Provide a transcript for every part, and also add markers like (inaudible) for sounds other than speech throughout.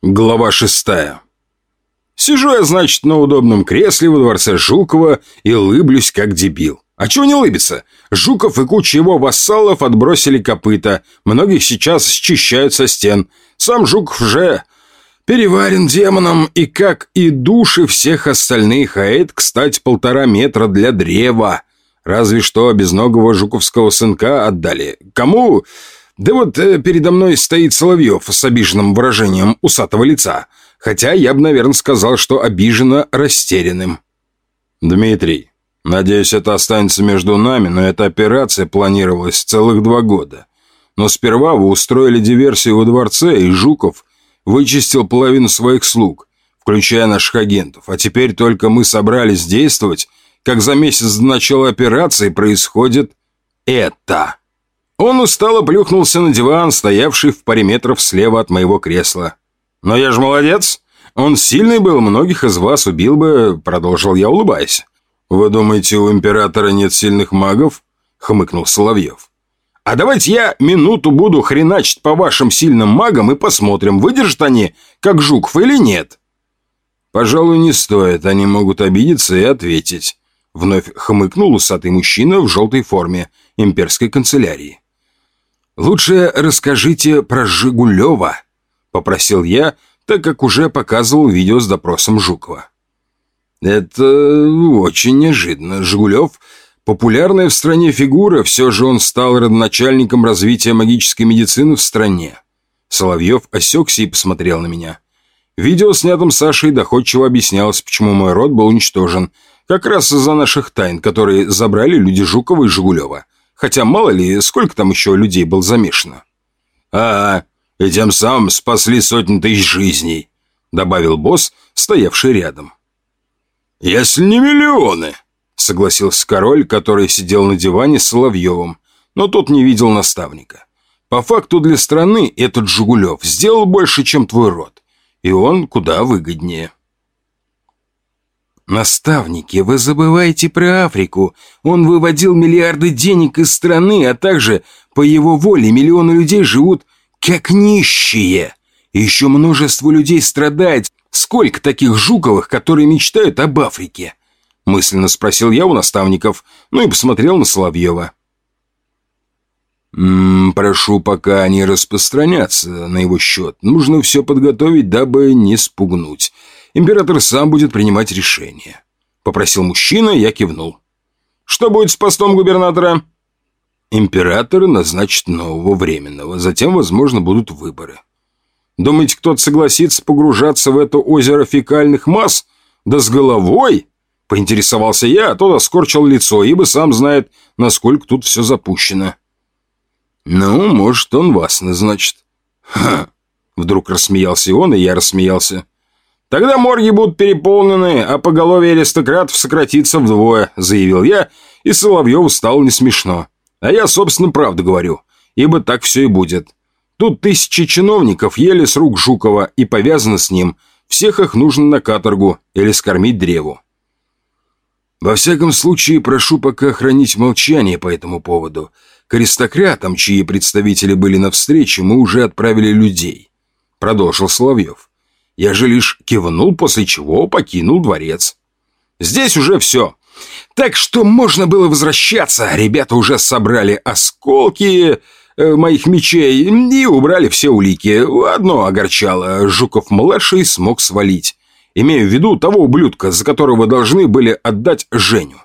Глава шестая. Сижу я, значит, на удобном кресле во дворце Жукова и лыблюсь, как дебил. А чего не лыбиться? Жуков и куча его вассалов отбросили копыта. Многих сейчас счищают со стен. Сам Жуков уже переварен демоном, и как и души всех остальных, а это, кстати, полтора метра для древа. Разве что безногого жуковского сынка отдали. Кому? Да вот э, передо мной стоит Соловьев с обиженным выражением усатого лица. Хотя я бы, наверное, сказал, что обиженно растерянным. «Дмитрий, надеюсь, это останется между нами, но эта операция планировалась целых два года. Но сперва вы устроили диверсию во дворце, и Жуков вычистил половину своих слуг, включая наших агентов. А теперь только мы собрались действовать, как за месяц до начала операции происходит это». Он устало плюхнулся на диван, стоявший в паре метров слева от моего кресла. «Но я же молодец. Он сильный был, многих из вас убил бы», — продолжил я, улыбаясь. «Вы думаете, у императора нет сильных магов?» — хмыкнул Соловьев. «А давайте я минуту буду хреначить по вашим сильным магам и посмотрим, выдержат они, как Жуков или нет». «Пожалуй, не стоит, они могут обидеться и ответить», — вновь хмыкнул усатый мужчина в желтой форме имперской канцелярии. «Лучше расскажите про Жигулева», — попросил я, так как уже показывал видео с допросом Жукова. «Это очень неожиданно. Жигулев — популярная в стране фигура, все же он стал родоначальником развития магической медицины в стране». Соловьев осекся и посмотрел на меня. Видео, снятом Сашей, доходчиво объяснялось, почему мой род был уничтожен. Как раз из-за наших тайн, которые забрали люди Жукова и Жигулева. Хотя мало ли, сколько там еще людей был замешано. «А, и тем самым спасли сотни тысяч жизней», добавил босс, стоявший рядом. «Если не миллионы», согласился король, который сидел на диване с Соловьевым, но тот не видел наставника. По факту для страны этот Жигулев сделал больше, чем твой род, и он куда выгоднее. «Наставники, вы забываете про Африку. Он выводил миллиарды денег из страны, а также, по его воле, миллионы людей живут как нищие. Еще множество людей страдает. Сколько таких Жуковых, которые мечтают об Африке?» Мысленно спросил я у наставников, ну и посмотрел на Соловьева. «М -м, «Прошу пока не распространяться на его счет. Нужно все подготовить, дабы не спугнуть». Император сам будет принимать решение. Попросил мужчина, я кивнул. Что будет с постом губернатора? Император назначит нового временного, затем, возможно, будут выборы. Думаете, кто-то согласится погружаться в это озеро фекальных масс? Да с головой? Поинтересовался я, а тот оскорчил лицо, ибо сам знает, насколько тут все запущено. Ну, может, он вас назначит. Ха! Вдруг рассмеялся он, и я рассмеялся. «Тогда морги будут переполнены, а поголовье аристократов сократится вдвое», — заявил я, и Соловьеву стало не смешно. А я, собственно, правду говорю, ибо так все и будет. Тут тысячи чиновников ели с рук Жукова и повязаны с ним. Всех их нужно на каторгу или скормить древу. Во всяком случае, прошу пока хранить молчание по этому поводу. К аристократам, чьи представители были на встрече, мы уже отправили людей. Продолжил Соловьев. Я же лишь кивнул, после чего покинул дворец. Здесь уже все. Так что можно было возвращаться. Ребята уже собрали осколки э, моих мечей и убрали все улики. Одно огорчало. Жуков-младший смог свалить. Имею в виду того ублюдка, за которого должны были отдать Женю.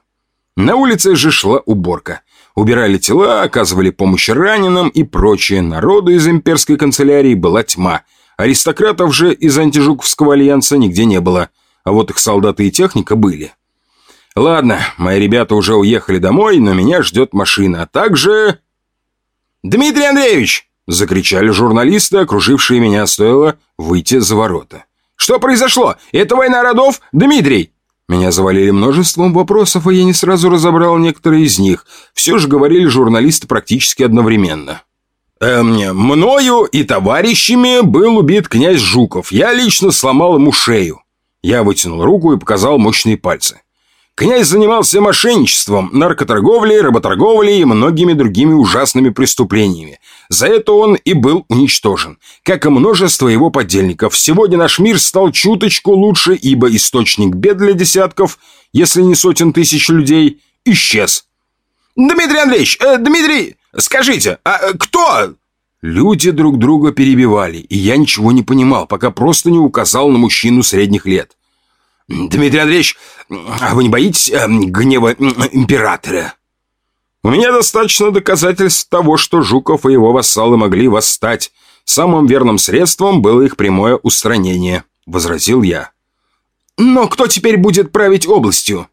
На улице же шла уборка. Убирали тела, оказывали помощь раненым и прочее. Народу из имперской канцелярии была тьма – Аристократов же из антижуковского альянса нигде не было, а вот их солдаты и техника были. Ладно, мои ребята уже уехали домой, но меня ждет машина, а также... «Дмитрий Андреевич!» – закричали журналисты, окружившие меня, стоило выйти за ворота. «Что произошло? Это война родов? Дмитрий!» Меня завалили множеством вопросов, и я не сразу разобрал некоторые из них. Все же говорили журналисты практически одновременно. Эм, мною и товарищами был убит князь Жуков. Я лично сломал ему шею. Я вытянул руку и показал мощные пальцы. Князь занимался мошенничеством, наркоторговлей, работорговлей и многими другими ужасными преступлениями. За это он и был уничтожен, как и множество его подельников. Сегодня наш мир стал чуточку лучше, ибо источник бед для десятков, если не сотен тысяч людей, исчез. «Дмитрий Андреевич! Э, Дмитрий! Скажите, а э, кто?» Люди друг друга перебивали, и я ничего не понимал, пока просто не указал на мужчину средних лет. «Дмитрий Андреевич, а вы не боитесь э, гнева императора?» «У меня достаточно доказательств того, что Жуков и его вассалы могли восстать. Самым верным средством было их прямое устранение», — возразил я. «Но кто теперь будет править областью?»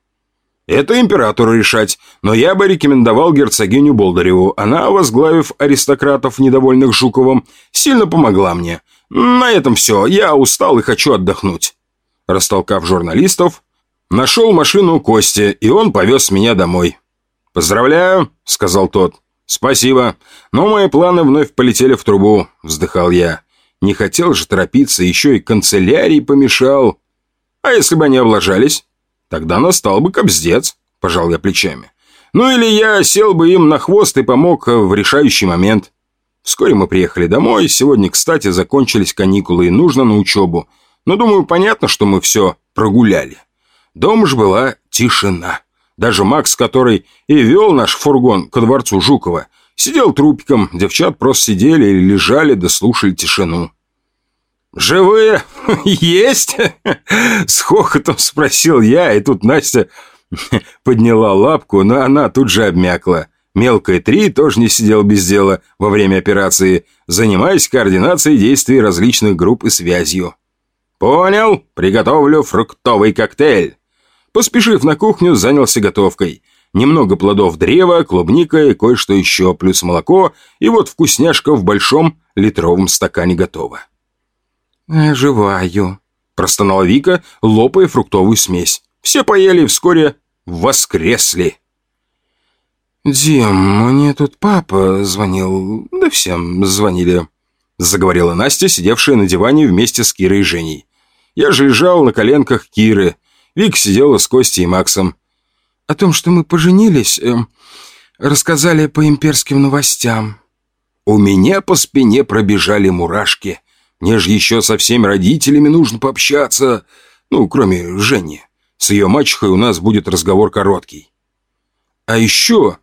«Это императору решать, но я бы рекомендовал герцогиню Болдыреву. Она, возглавив аристократов, недовольных Жуковым, сильно помогла мне. На этом все. Я устал и хочу отдохнуть». Растолкав журналистов, нашел машину Кости, и он повез меня домой. «Поздравляю», — сказал тот. «Спасибо, но мои планы вновь полетели в трубу», — вздыхал я. «Не хотел же торопиться, еще и канцелярий помешал». «А если бы они облажались?» «Тогда настал бы кобздец», — пожал я плечами. «Ну или я сел бы им на хвост и помог в решающий момент». Вскоре мы приехали домой, сегодня, кстати, закончились каникулы и нужно на учебу. Но, думаю, понятно, что мы все прогуляли. Дома же была тишина. Даже Макс, который и вел наш фургон ко дворцу Жукова, сидел трупиком, девчат просто сидели или лежали да слушали тишину. «Живые? Есть?» С хохотом спросил я, и тут Настя подняла лапку, но она тут же обмякла. Мелкая три тоже не сидел без дела во время операции, занимаясь координацией действий различных групп и связью. «Понял, приготовлю фруктовый коктейль». Поспешив на кухню, занялся готовкой. Немного плодов древа, клубника и кое-что еще, плюс молоко, и вот вкусняшка в большом литровом стакане готова. «Оживаю», – простонала Вика, лопая фруктовую смесь. Все поели и вскоре воскресли. «Дим, мне тут папа звонил, да всем звонили», – заговорила Настя, сидевшая на диване вместе с Кирой и Женей. Я же лежал на коленках Киры. Вик сидела с Костей и Максом. О том, что мы поженились, э, рассказали по имперским новостям. У меня по спине пробежали мурашки. Мне же еще со всеми родителями нужно пообщаться. Ну, кроме Жени. С ее мачехой у нас будет разговор короткий. А еще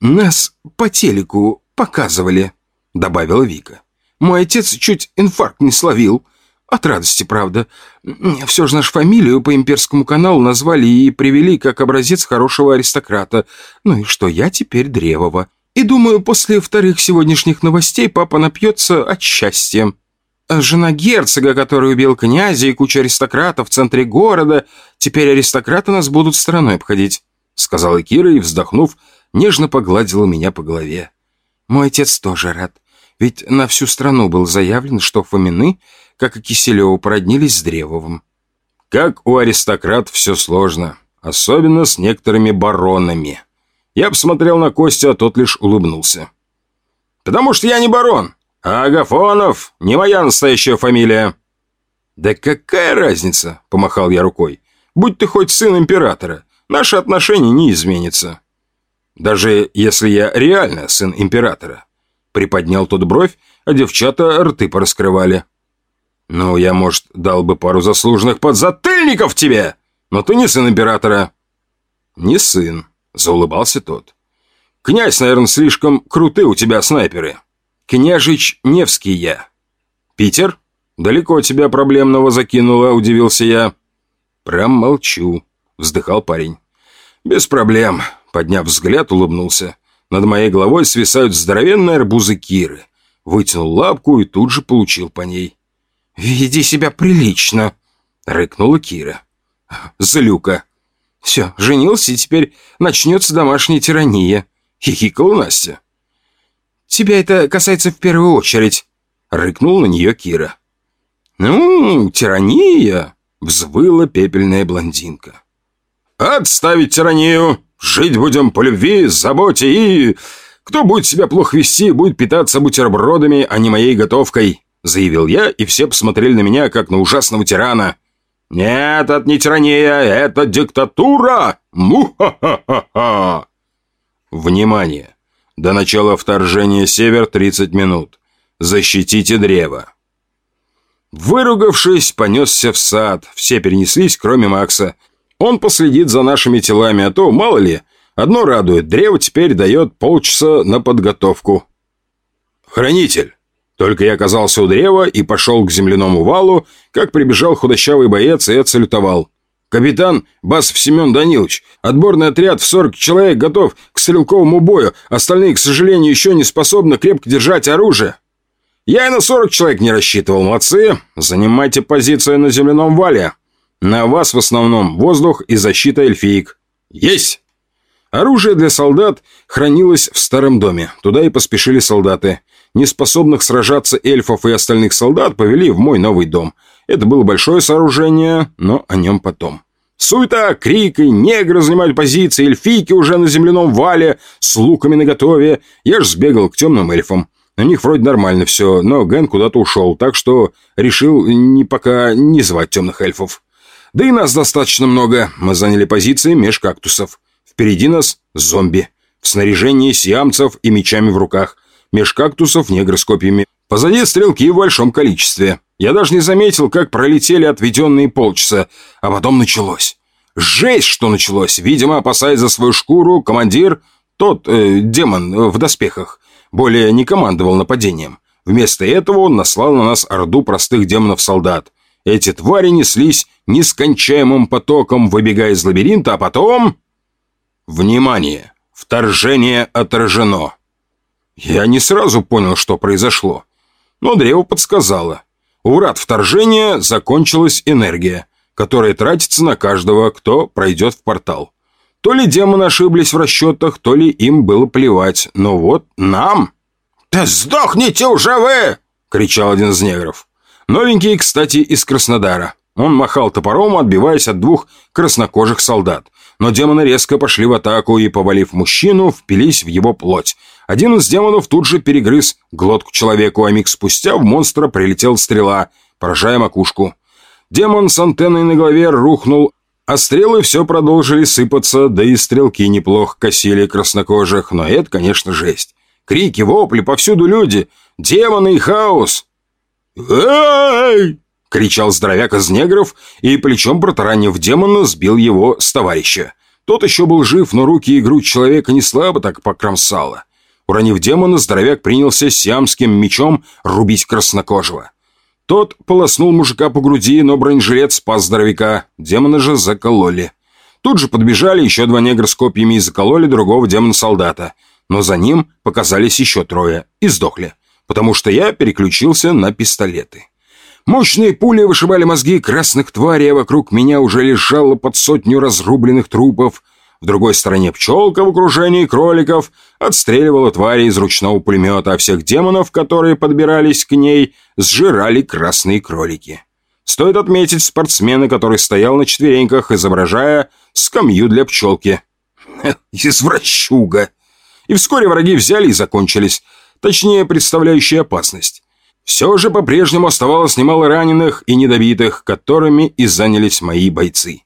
нас по телеку показывали, добавила Вика. Мой отец чуть инфаркт не словил. От радости, правда. Все же нашу фамилию по имперскому каналу назвали и привели как образец хорошего аристократа. Ну и что, я теперь Древова. И думаю, после вторых сегодняшних новостей папа напьется от счастья. Жена герцога, который убил князя и кучу аристократов в центре города, теперь аристократы нас будут стороной обходить», — сказала Кира и, вздохнув, нежно погладила меня по голове. «Мой отец тоже рад. Ведь на всю страну был заявлен, что Фомины как и Киселеву, породнились с Древовым. Как у аристократ все сложно, особенно с некоторыми баронами. Я посмотрел на Костю, а тот лишь улыбнулся. «Потому что я не барон, а Агафонов не моя настоящая фамилия». «Да какая разница?» – помахал я рукой. «Будь ты хоть сын императора, наши отношения не изменятся». «Даже если я реально сын императора». Приподнял тот бровь, а девчата рты пораскрывали. «Ну, я, может, дал бы пару заслуженных подзатыльников тебе, но ты не сын императора». «Не сын», — заулыбался тот. «Князь, наверное, слишком крутые у тебя снайперы. Княжич Невский я». «Питер? Далеко тебя проблемного закинуло», — удивился я. «Промолчу», — вздыхал парень. «Без проблем», — подняв взгляд, улыбнулся. Над моей головой свисают здоровенные арбузы Киры. Вытянул лапку и тут же получил по ней. «Веди себя прилично», — рыкнула Кира. «Злюка». «Все, женился, и теперь начнется домашняя тирания», — хихикала Настя. «Тебя это касается в первую очередь», — рыкнул на нее Кира. «Ну, тирания», — взвыла пепельная блондинка. «Отставить тиранию! Жить будем по любви, заботе и... Кто будет себя плохо вести, будет питаться бутербродами, а не моей готовкой заявил я, и все посмотрели на меня, как на ужасного тирана. «Нет, это не тирания, это диктатура!» – Му-ха-ха-ха-ха! Внимание! До начала вторжения север 30 минут. Защитите древо. Выругавшись, понесся в сад. Все перенеслись, кроме Макса. Он последит за нашими телами, а то, мало ли, одно радует, древо теперь дает полчаса на подготовку. «Хранитель!» Только я оказался у древа и пошел к земляному валу, как прибежал худощавый боец и отсалютовал. «Капитан Басов Семен Данилович, отборный отряд в 40 человек готов к стрелковому бою, остальные, к сожалению, еще не способны крепко держать оружие». «Я и на 40 человек не рассчитывал, молодцы. Занимайте позицию на земляном вале. На вас в основном воздух и защита эльфиек». «Есть!» Оружие для солдат хранилось в старом доме. Туда и поспешили солдаты. Неспособных сражаться эльфов и остальных солдат повели в мой новый дом. Это было большое сооружение, но о нем потом. Суета, крик и негры занимают позиции, эльфийки уже на земляном вале, с луками наготове. Я ж сбегал к темным эльфам. У них вроде нормально все, но Ген куда-то ушел, так что решил не пока не звать темных эльфов. Да и нас достаточно много. Мы заняли позиции меж кактусов. Впереди нас зомби. В снаряжении сиамцев и мечами в руках меж кактусов негры с копьями. Позади стрелки в большом количестве. Я даже не заметил, как пролетели отведенные полчаса, а потом началось. Жесть, что началось. Видимо, опасаясь за свою шкуру, командир, тот, э, демон э, в доспехах, более не командовал нападением. Вместо этого он наслал на нас орду простых демонов-солдат. Эти твари неслись нескончаемым потоком, выбегая из лабиринта, а потом... Внимание! Вторжение отражено. Я не сразу понял, что произошло. Но древо подсказало. У врат вторжения закончилась энергия, которая тратится на каждого, кто пройдет в портал. То ли демоны ошиблись в расчетах, то ли им было плевать. Но вот нам... «Да сдохните уже вы!» — кричал один из негров. Новенький, кстати, из Краснодара. Он махал топором, отбиваясь от двух краснокожих солдат. Но демоны резко пошли в атаку и, повалив мужчину, впились в его плоть. Один из демонов тут же перегрыз глотку человеку, а миг спустя в монстра прилетела стрела, поражая макушку. Демон с антенной на голове рухнул, а стрелы все продолжили сыпаться, да и стрелки неплохо косили краснокожих, но это, конечно, жесть. Крики, вопли, повсюду люди, демоны и хаос. «Эй!» — кричал здоровяк из негров и, плечом протаранив демона, сбил его с товарища. Тот еще был жив, но руки и грудь человека не слабо так покромсало. Уронив демона, здоровяк принялся сиамским мечом рубить краснокожего. Тот полоснул мужика по груди, но бронежилет спас здоровяка. Демона же закололи. Тут же подбежали еще два негра с копьями и закололи другого демона-солдата. Но за ним показались еще трое и сдохли, потому что я переключился на пистолеты. Мощные пули вышибали мозги красных тварей, а вокруг меня уже лежало под сотню разрубленных трупов – в другой стороне пчелка в окружении кроликов отстреливала твари из ручного пулемета, а всех демонов, которые подбирались к ней, сжирали красные кролики. Стоит отметить спортсмена, который стоял на четвереньках, изображая скамью для пчелки. Извращуга! И вскоре враги взяли и закончились, точнее, представляющие опасность. Все же по-прежнему оставалось немало раненых и недобитых, которыми и занялись мои бойцы.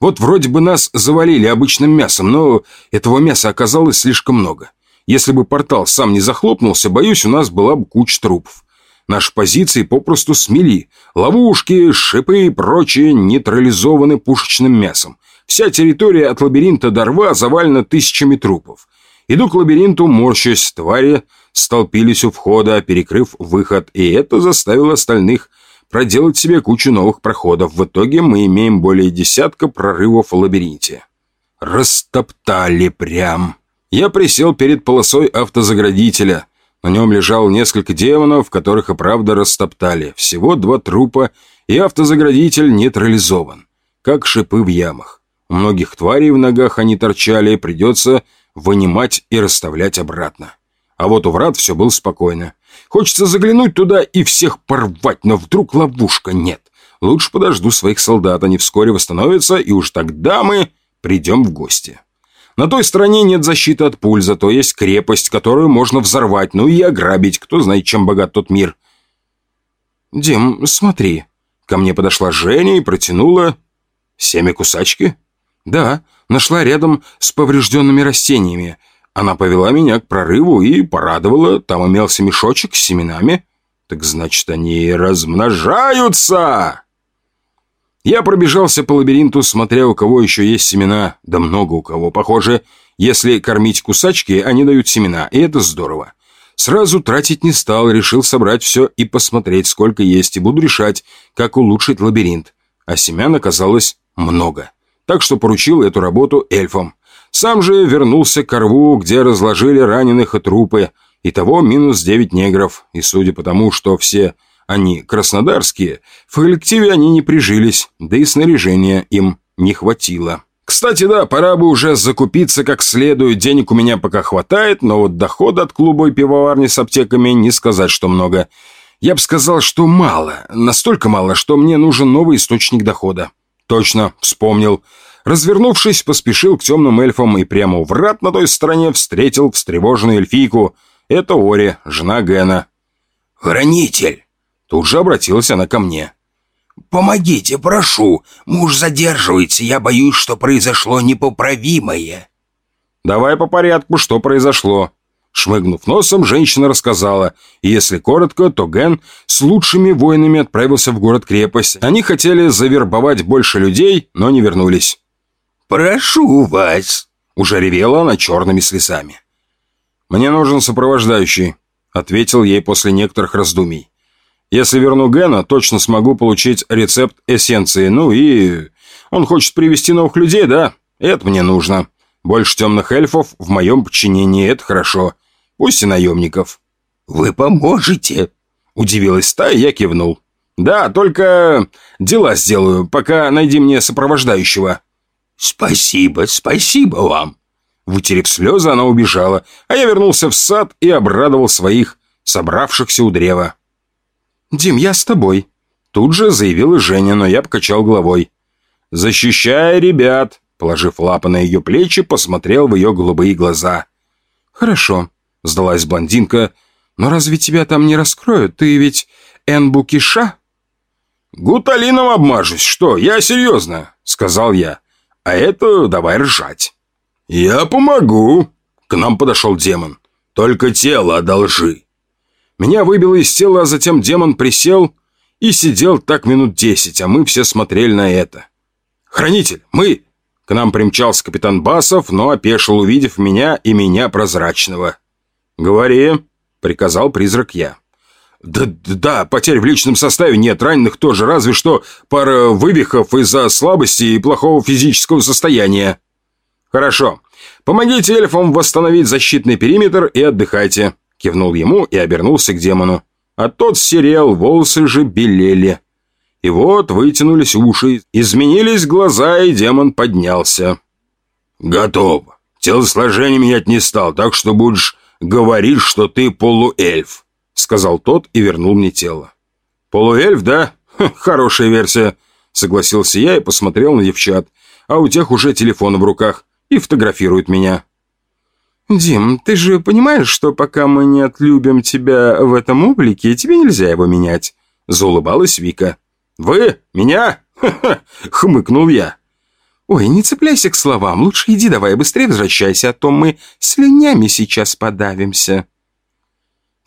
Вот вроде бы нас завалили обычным мясом, но этого мяса оказалось слишком много. Если бы портал сам не захлопнулся, боюсь, у нас была бы куча трупов. Наши позиции попросту смели. Ловушки, шипы и прочее нейтрализованы пушечным мясом. Вся территория от лабиринта до рва завалена тысячами трупов. Иду к лабиринту, морщась, твари столпились у входа, перекрыв выход, и это заставило остальных проделать себе кучу новых проходов. В итоге мы имеем более десятка прорывов в лабиринте. Растоптали прям. Я присел перед полосой автозаградителя. На нем лежал несколько демонов, которых и правда растоптали. Всего два трупа, и автозаградитель нейтрализован. Как шипы в ямах. У многих тварей в ногах они торчали, придется вынимать и расставлять обратно. А вот у врат все было спокойно. Хочется заглянуть туда и всех порвать, но вдруг ловушка нет. Лучше подожду своих солдат, они вскоре восстановятся, и уж тогда мы придем в гости. На той стороне нет защиты от пуль, зато есть крепость, которую можно взорвать, ну и ограбить, кто знает, чем богат тот мир. «Дим, смотри». Ко мне подошла Женя и протянула... Семя кусачки? «Да, нашла рядом с поврежденными растениями. Она повела меня к прорыву и порадовала. Там имелся мешочек с семенами. Так значит, они размножаются!» Я пробежался по лабиринту, смотря у кого еще есть семена. Да много у кого, похоже. Если кормить кусачки, они дают семена, и это здорово. Сразу тратить не стал, решил собрать все и посмотреть, сколько есть, и буду решать, как улучшить лабиринт. А семян оказалось много. Так что поручил эту работу эльфам. Сам же вернулся к рву, где разложили раненых и трупы. Итого минус девять негров. И судя по тому, что все они краснодарские, в коллективе они не прижились, да и снаряжения им не хватило. Кстати, да, пора бы уже закупиться как следует, денег у меня пока хватает, но вот дохода от клуба и пивоварни с аптеками не сказать, что много. Я бы сказал, что мало, настолько мало, что мне нужен новый источник дохода. Точно, вспомнил. Развернувшись, поспешил к темным эльфам и прямо у врат на той стороне встретил встревоженную эльфийку. Это Ори, жена Гена. «Хранитель!» Тут же обратилась она ко мне. «Помогите, прошу. Муж задерживается. Я боюсь, что произошло непоправимое». «Давай по порядку, что произошло». Шмыгнув носом, женщина рассказала. И если коротко, то Ген с лучшими воинами отправился в город-крепость. Они хотели завербовать больше людей, но не вернулись. «Прошу вас», — уже ревела она черными слезами. «Мне нужен сопровождающий», — ответил ей после некоторых раздумий. Если верну Гена, точно смогу получить рецепт эссенции. Ну и... Он хочет привести новых людей, да? Это мне нужно. Больше темных эльфов в моем подчинении, это хорошо. Пусть и наемников». «Вы поможете?» Удивилась та, и я кивнул. «Да, только дела сделаю, пока найди мне сопровождающего». «Спасибо, спасибо вам». Вытерев слезы, она убежала, а я вернулся в сад и обрадовал своих, собравшихся у древа. «Дим, я с тобой», — тут же заявила Женя, но я покачал головой. «Защищай ребят», — положив лапы на ее плечи, посмотрел в ее голубые глаза. «Хорошо», — сдалась блондинка, — «но разве тебя там не раскроют? Ты ведь Энбукиша?» «Гуталином обмажусь, что? Я серьезно», — сказал я. «А это давай ржать». «Я помогу», — к нам подошел демон. «Только тело одолжи». Меня выбило из тела, а затем демон присел и сидел так минут десять, а мы все смотрели на это. «Хранитель, мы!» К нам примчался капитан Басов, но опешил, увидев меня и меня прозрачного. «Говори», — приказал призрак я. «Да, да, потерь в личном составе нет, раненых тоже, разве что пара вывихов из-за слабости и плохого физического состояния». «Хорошо. Помогите эльфам восстановить защитный периметр и отдыхайте. Кивнул ему и обернулся к демону. А тот серел, волосы же белели. И вот вытянулись уши, изменились глаза, и демон поднялся. «Готов. Телосложение менять не стал, так что будешь говорить, что ты полуэльф», сказал тот и вернул мне тело. «Полуэльф, да? Хорошая версия», согласился я и посмотрел на девчат, а у тех уже телефон в руках и фотографируют меня. «Дим, ты же понимаешь, что пока мы не отлюбим тебя в этом облике, тебе нельзя его менять?» Заулыбалась Вика. «Вы? Меня?» (laughs) Хмыкнул я. «Ой, не цепляйся к словам, лучше иди давай быстрее возвращайся, а то мы слюнями сейчас подавимся».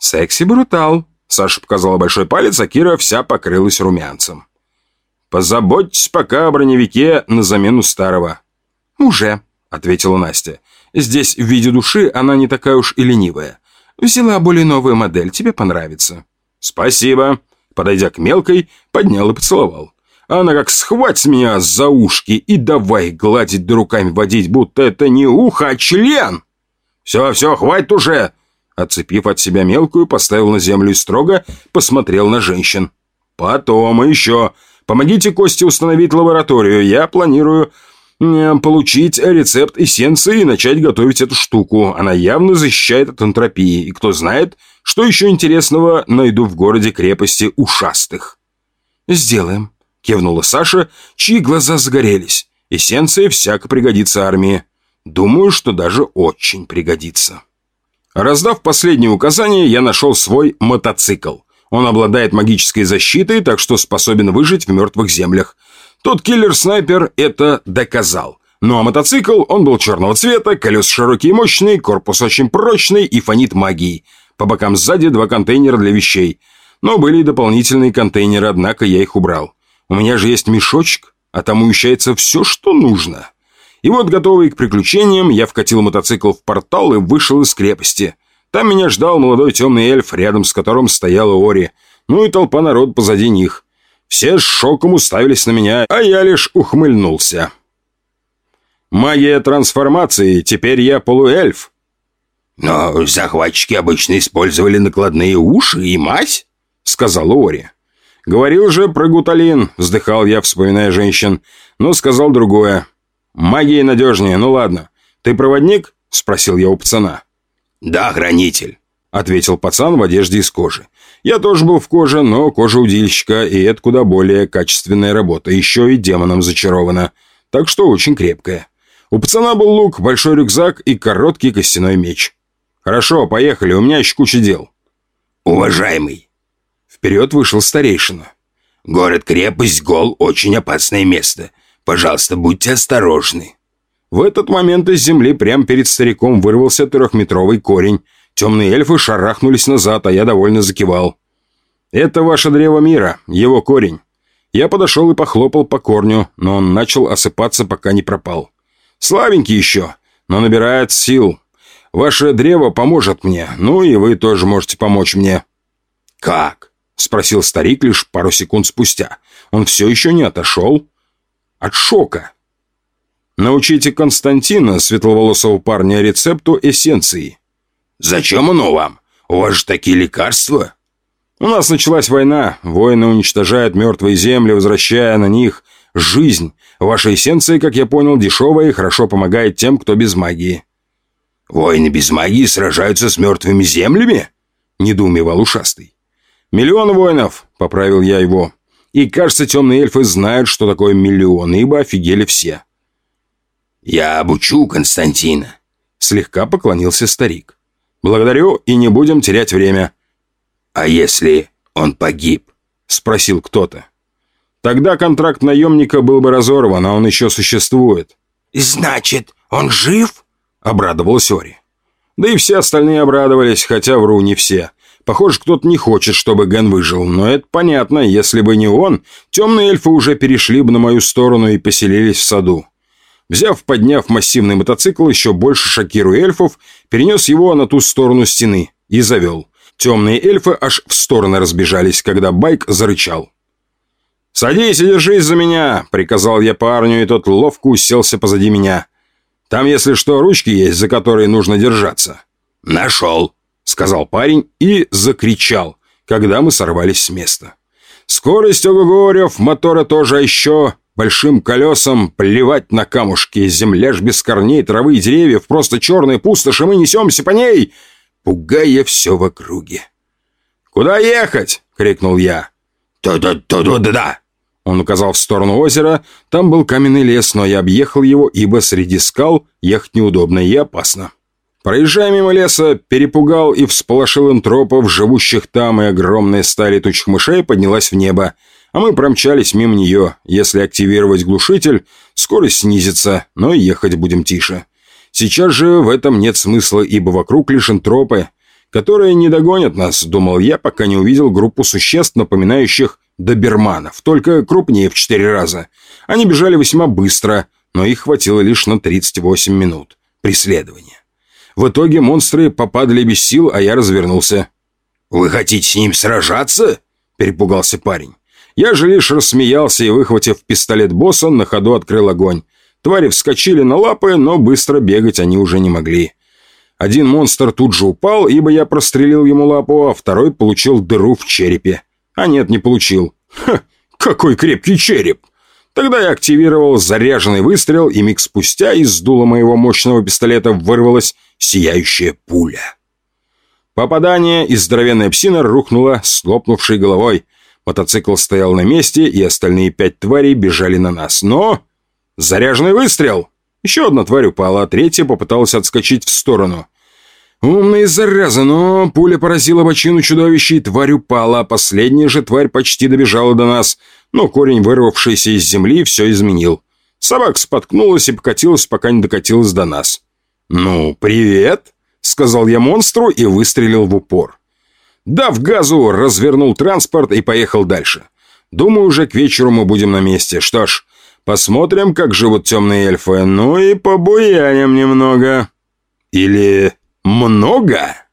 «Секси-брутал», — Саша показала большой палец, а Кира вся покрылась румянцем. «Позаботьтесь пока о броневике на замену старого». «Уже», — ответила Настя. Здесь в виде души она не такая уж и ленивая. Взяла более новую модель, тебе понравится». «Спасибо». Подойдя к мелкой, поднял и поцеловал. Она как схватит меня за ушки и давай гладить да руками водить, будто это не ухо, а член. «Все, все, хватит уже!» Отцепив от себя мелкую, поставил на землю и строго посмотрел на женщин. «Потом еще. Помогите Косте установить лабораторию. Я планирую получить рецепт эссенции и начать готовить эту штуку. Она явно защищает от энтропии. И кто знает, что еще интересного найду в городе-крепости ушастых. «Сделаем», — кивнула Саша, чьи глаза загорелись. «Эссенция всяко пригодится армии. Думаю, что даже очень пригодится». Раздав последние указания, я нашел свой мотоцикл. Он обладает магической защитой, так что способен выжить в мертвых землях. Тот киллер-снайпер это доказал. Ну а мотоцикл, он был черного цвета, колес широкие и мощные, корпус очень прочный и фонит магией. По бокам сзади два контейнера для вещей. Но были и дополнительные контейнеры, однако я их убрал. У меня же есть мешочек, а там умещается все, что нужно. И вот, готовый к приключениям, я вкатил мотоцикл в портал и вышел из крепости. Там меня ждал молодой темный эльф, рядом с которым стояла Ори. Ну и толпа народ позади них. Все с шоком уставились на меня, а я лишь ухмыльнулся. Магия трансформации, теперь я полуэльф. Но захватчики обычно использовали накладные уши и мазь, сказал Ори. Говорил же про гуталин, вздыхал я, вспоминая женщин, но сказал другое. Магия надежнее, ну ладно. Ты проводник? Спросил я у пацана. Да, хранитель, ответил пацан в одежде из кожи. Я тоже был в коже, но кожа удильщика, и это куда более качественная работа, еще и демоном зачарована. Так что очень крепкая. У пацана был лук, большой рюкзак и короткий костяной меч. «Хорошо, поехали, у меня еще куча дел». «Уважаемый!» Вперед вышел старейшина. «Город-крепость Гол – очень опасное место. Пожалуйста, будьте осторожны». В этот момент из земли прямо перед стариком вырвался трехметровый корень. Темные эльфы шарахнулись назад, а я довольно закивал. «Это ваше древо мира, его корень». Я подошел и похлопал по корню, но он начал осыпаться, пока не пропал. Слабенький еще, но набирает сил. Ваше древо поможет мне, ну и вы тоже можете помочь мне». «Как?» — спросил старик лишь пару секунд спустя. Он все еще не отошел от шока. «Научите Константина, светловолосого парня, рецепту эссенции». «Зачем оно вам? У вас же такие лекарства». «У нас началась война. Воины уничтожают мертвые земли, возвращая на них жизнь. Ваша эссенция, как я понял, дешевая и хорошо помогает тем, кто без магии». «Воины без магии сражаются с мертвыми землями?» — недоумевал ушастый. «Миллион воинов», — поправил я его. «И, кажется, темные эльфы знают, что такое миллион, ибо офигели все». «Я обучу Константина», — слегка поклонился старик. «Благодарю, и не будем терять время». «А если он погиб?» — спросил кто-то. Тогда контракт наемника был бы разорван, а он еще существует. «Значит, он жив?» — обрадовалась Ори. Да и все остальные обрадовались, хотя вру не все. Похоже, кто-то не хочет, чтобы Ген выжил, но это понятно, если бы не он, темные эльфы уже перешли бы на мою сторону и поселились в саду. Взяв, подняв массивный мотоцикл, еще больше шокируя эльфов, перенес его на ту сторону стены и завел. Темные эльфы аж в стороны разбежались, когда байк зарычал. «Садись и держись за меня!» — приказал я парню, и тот ловко уселся позади меня. «Там, если что, ручки есть, за которые нужно держаться». «Нашел!» — сказал парень и закричал, когда мы сорвались с места. Скорость огогорев, мотора тоже еще большим колесом плевать на камушки. Земля ж без корней, травы и деревьев, просто черная пустошь, мы несемся по ней, пугая все в округе. «Куда ехать?» — крикнул я. «Да-да-да-да-да!» Он указал в сторону озера. Там был каменный лес, но я объехал его, ибо среди скал ехать неудобно и опасно. Проезжая мимо леса, перепугал и всполошил энтропов, живущих там, и огромная стая летучих мышей поднялась в небо. А мы промчались мимо нее. Если активировать глушитель, скорость снизится, но ехать будем тише. Сейчас же в этом нет смысла, ибо вокруг лишь энтропы, которые не догонят нас, думал я, пока не увидел группу существ, напоминающих доберманов, только крупнее в четыре раза. Они бежали весьма быстро, но их хватило лишь на 38 минут преследования. В итоге монстры попадали без сил, а я развернулся. «Вы хотите с ним сражаться?» – перепугался парень. Я же лишь рассмеялся и, выхватив пистолет босса, на ходу открыл огонь. Твари вскочили на лапы, но быстро бегать они уже не могли. Один монстр тут же упал, ибо я прострелил ему лапу, а второй получил дыру в черепе. А нет, не получил. Ха, какой крепкий череп! Тогда я активировал заряженный выстрел, и миг спустя из дула моего мощного пистолета вырвалась сияющая пуля. Попадание, и здоровенная псина рухнула с лопнувшей головой. Мотоцикл стоял на месте, и остальные пять тварей бежали на нас. Но... Заряженный выстрел! Еще одна тварь упала, а третья попыталась отскочить в сторону. Умные заразы, но пуля поразила бочину чудовища, и тварь упала, последняя же тварь почти добежала до нас, но корень, вырвавшийся из земли, все изменил. Собака споткнулась и покатилась, пока не докатилась до нас. «Ну, привет!» — сказал я монстру и выстрелил в упор. Дав газу, развернул транспорт и поехал дальше. Думаю, уже к вечеру мы будем на месте. Что ж, посмотрим, как живут темные эльфы. Ну и побуяним немного. Или много?»